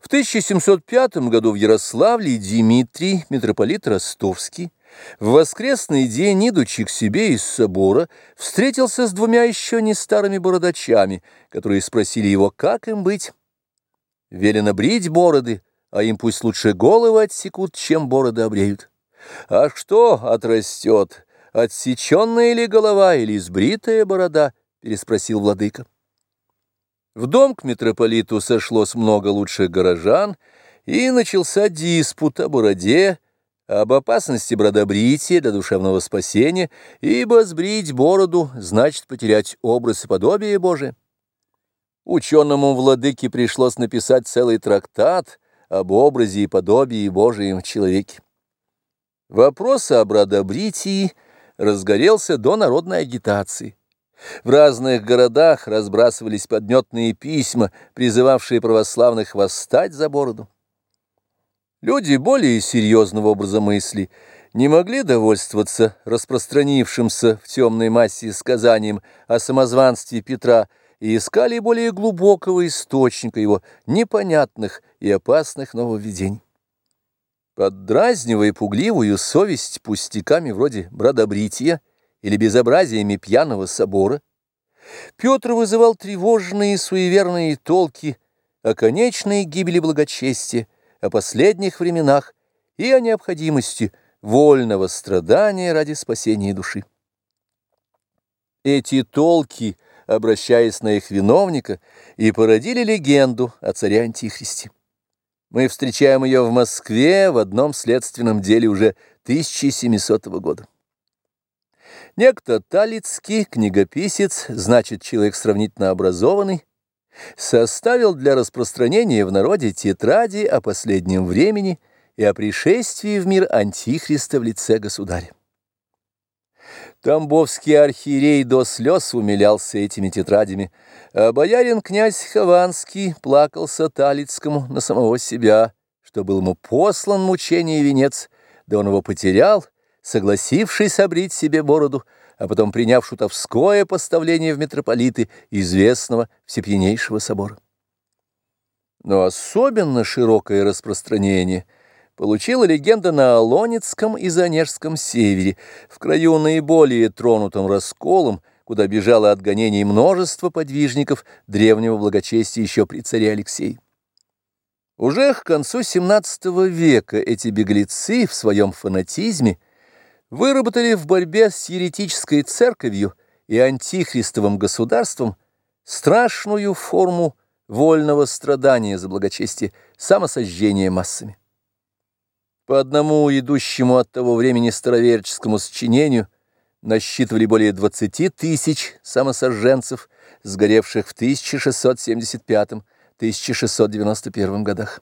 В 1705 году в Ярославле Дмитрий, митрополит Ростовский, в воскресный день, идучи к себе из собора, встретился с двумя еще не старыми бородачами, которые спросили его, как им быть. Велено брить бороды, а им пусть лучше головы отсекут, чем бороды обреют. А что отрастет, отсеченная ли голова или сбритая борода? переспросил владыка. В дом к митрополиту сошлось много лучших горожан, и начался диспут о бороде, об опасности бродобрития для душевного спасения, ибо сбрить бороду значит потерять образ и подобие Божие. Ученому владыке пришлось написать целый трактат об образе и подобии Божием в человеке. Вопрос о бродобритии разгорелся до народной агитации. В разных городах разбрасывались подметные письма, призывавшие православных восстать за бороду. Люди более серьезного образа мысли не могли довольствоваться распространившимся в темной массе сказанием о самозванстве Петра и искали более глубокого источника его непонятных и опасных нововведений. Поддразнивая пугливую совесть пустяками вроде бродобрития, или безобразиями пьяного собора, Петр вызывал тревожные суеверные толки о конечной гибели благочестия, о последних временах и о необходимости вольного страдания ради спасения души. Эти толки, обращаясь на их виновника, и породили легенду о царе Антихристе. Мы встречаем ее в Москве в одном следственном деле уже 1700 года. Некто Талицкий, книгописец, значит, человек сравнительно образованный, составил для распространения в народе тетради о последнем времени и о пришествии в мир Антихриста в лице государя. Тамбовский архиерей до слез умилялся этими тетрадями, а боярин князь Хованский плакался Талицкому на самого себя, что был ему послан мучение и венец, да он его потерял, согласившись обрить себе бороду, а потом приняв шутовское поставление в митрополиты известного Всепьянейшего собора. Но особенно широкое распространение получила легенда на Олонецком и Занежском севере, в краю наиболее тронутым расколом, куда бежало от гонений множество подвижников древнего благочестия еще при царе Алексее. Уже к концу XVII века эти беглецы в своем фанатизме – выработали в борьбе с еретической церковью и антихристовым государством страшную форму вольного страдания за благочестие, самосожжения массами. По одному идущему от того времени староверческому сочинению насчитывали более 20 тысяч самосожженцев, сгоревших в 1675-1691 годах.